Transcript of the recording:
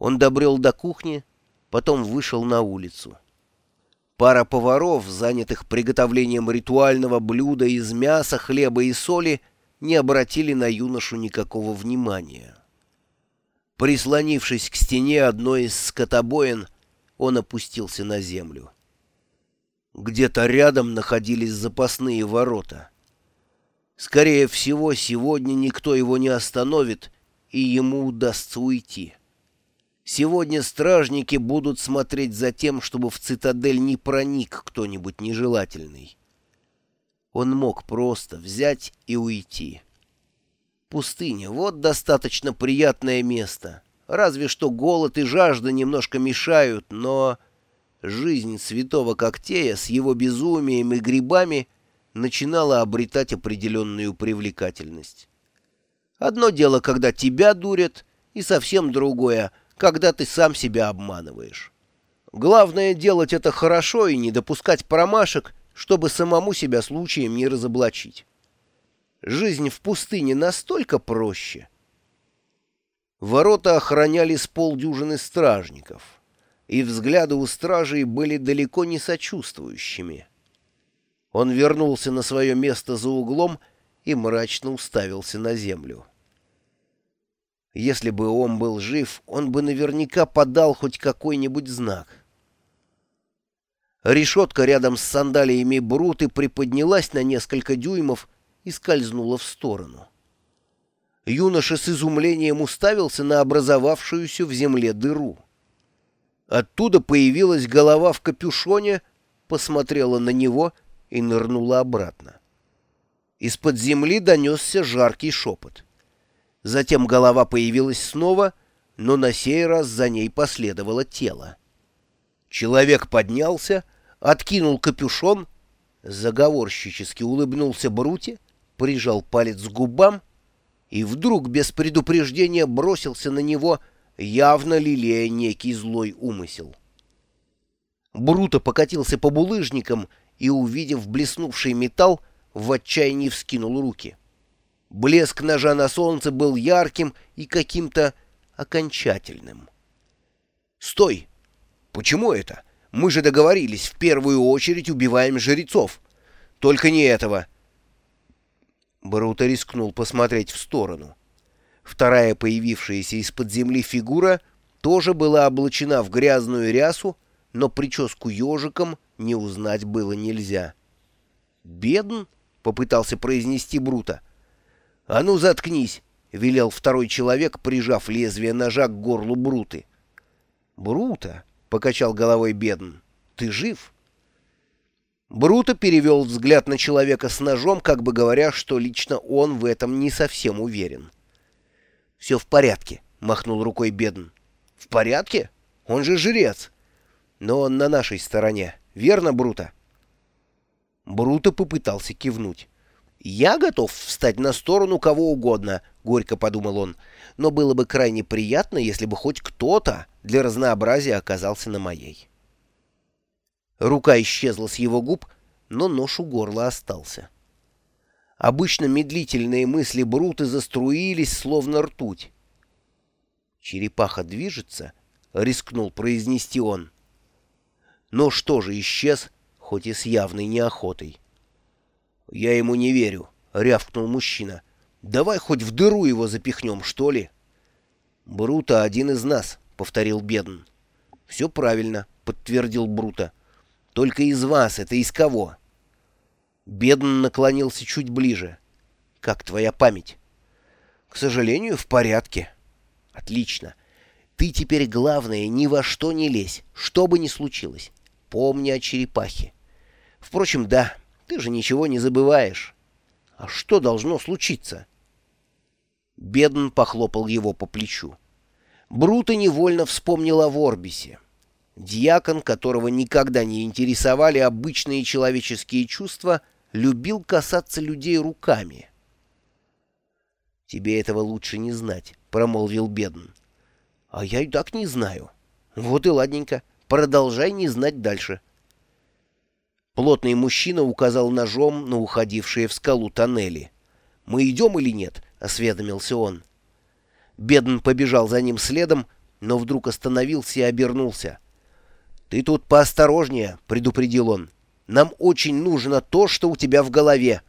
Он добрел до кухни, потом вышел на улицу. Пара поваров, занятых приготовлением ритуального блюда из мяса, хлеба и соли, не обратили на юношу никакого внимания. Прислонившись к стене одной из скотобоин, он опустился на землю. Где-то рядом находились запасные ворота. Скорее всего, сегодня никто его не остановит, и ему удастся уйти. Сегодня стражники будут смотреть за тем, чтобы в цитадель не проник кто-нибудь нежелательный. Он мог просто взять и уйти. Пустыня — вот достаточно приятное место. Разве что голод и жажда немножко мешают, но жизнь святого Коктея с его безумием и грибами начинала обретать определенную привлекательность. Одно дело, когда тебя дурят, и совсем другое, когда ты сам себя обманываешь. Главное делать это хорошо и не допускать промашек, чтобы самому себя случаем не разоблачить. Жизнь в пустыне настолько проще. Ворота охраняли с полдюжины стражников, и взгляды у стражей были далеко не сочувствующими. Он вернулся на свое место за углом и мрачно уставился на землю. Если бы он был жив, он бы наверняка подал хоть какой-нибудь знак. Решетка рядом с сандалиями Бруты приподнялась на несколько дюймов и скользнула в сторону. Юноша с изумлением уставился на образовавшуюся в земле дыру. Оттуда появилась голова в капюшоне, посмотрела на него и нырнула обратно. Из-под земли донесся жаркий шепот — Затем голова появилась снова, но на сей раз за ней последовало тело. Человек поднялся, откинул капюшон, заговорщически улыбнулся Бруте, прижал палец к губам и вдруг без предупреждения бросился на него, явно лелея некий злой умысел. Бруто покатился по булыжникам и, увидев блеснувший металл, в отчаянии вскинул руки. Блеск ножа на солнце был ярким и каким-то окончательным. «Стой! Почему это? Мы же договорились, в первую очередь убиваем жрецов. Только не этого!» Бруто рискнул посмотреть в сторону. Вторая появившаяся из-под земли фигура тоже была облачена в грязную рясу, но прическу ежиком не узнать было нельзя. «Бедн?» — попытался произнести Бруто. «А ну, заткнись!» — велел второй человек, прижав лезвие ножа к горлу Бруты. «Брута!» — покачал головой Бедн. «Ты жив?» Бруто перевел взгляд на человека с ножом, как бы говоря, что лично он в этом не совсем уверен. «Все в порядке», — махнул рукой Бедн. «В порядке? Он же жрец. Но он на нашей стороне. Верно, Бруто?» Бруто попытался кивнуть. «Я готов встать на сторону кого угодно», — горько подумал он, «но было бы крайне приятно, если бы хоть кто-то для разнообразия оказался на моей». Рука исчезла с его губ, но нож у горла остался. Обычно медлительные мысли Бруты заструились, словно ртуть. «Черепаха движется?» — рискнул произнести он. Но что же исчез, хоть и с явной неохотой. «Я ему не верю», — рявкнул мужчина. «Давай хоть в дыру его запихнем, что ли?» «Брута один из нас», — повторил Бедн. «Все правильно», — подтвердил Брута. «Только из вас, это из кого?» Бедн наклонился чуть ближе. «Как твоя память?» «К сожалению, в порядке». «Отлично. Ты теперь, главное, ни во что не лезь, что бы ни случилось. Помни о черепахе. Впрочем, да, ты же ничего не забываешь. А что должно случиться? Бедн похлопал его по плечу. Бруто невольно вспомнил о Ворбисе. Дьякон, которого никогда не интересовали обычные человеческие чувства, любил касаться людей руками. «Тебе этого лучше не знать», — промолвил Бедн. «А я и так не знаю. Вот и ладненько. Продолжай не знать дальше». Плотный мужчина указал ножом на уходившие в скалу тоннели. «Мы идем или нет?» — осведомился он. Бедн побежал за ним следом, но вдруг остановился и обернулся. «Ты тут поосторожнее», — предупредил он. «Нам очень нужно то, что у тебя в голове.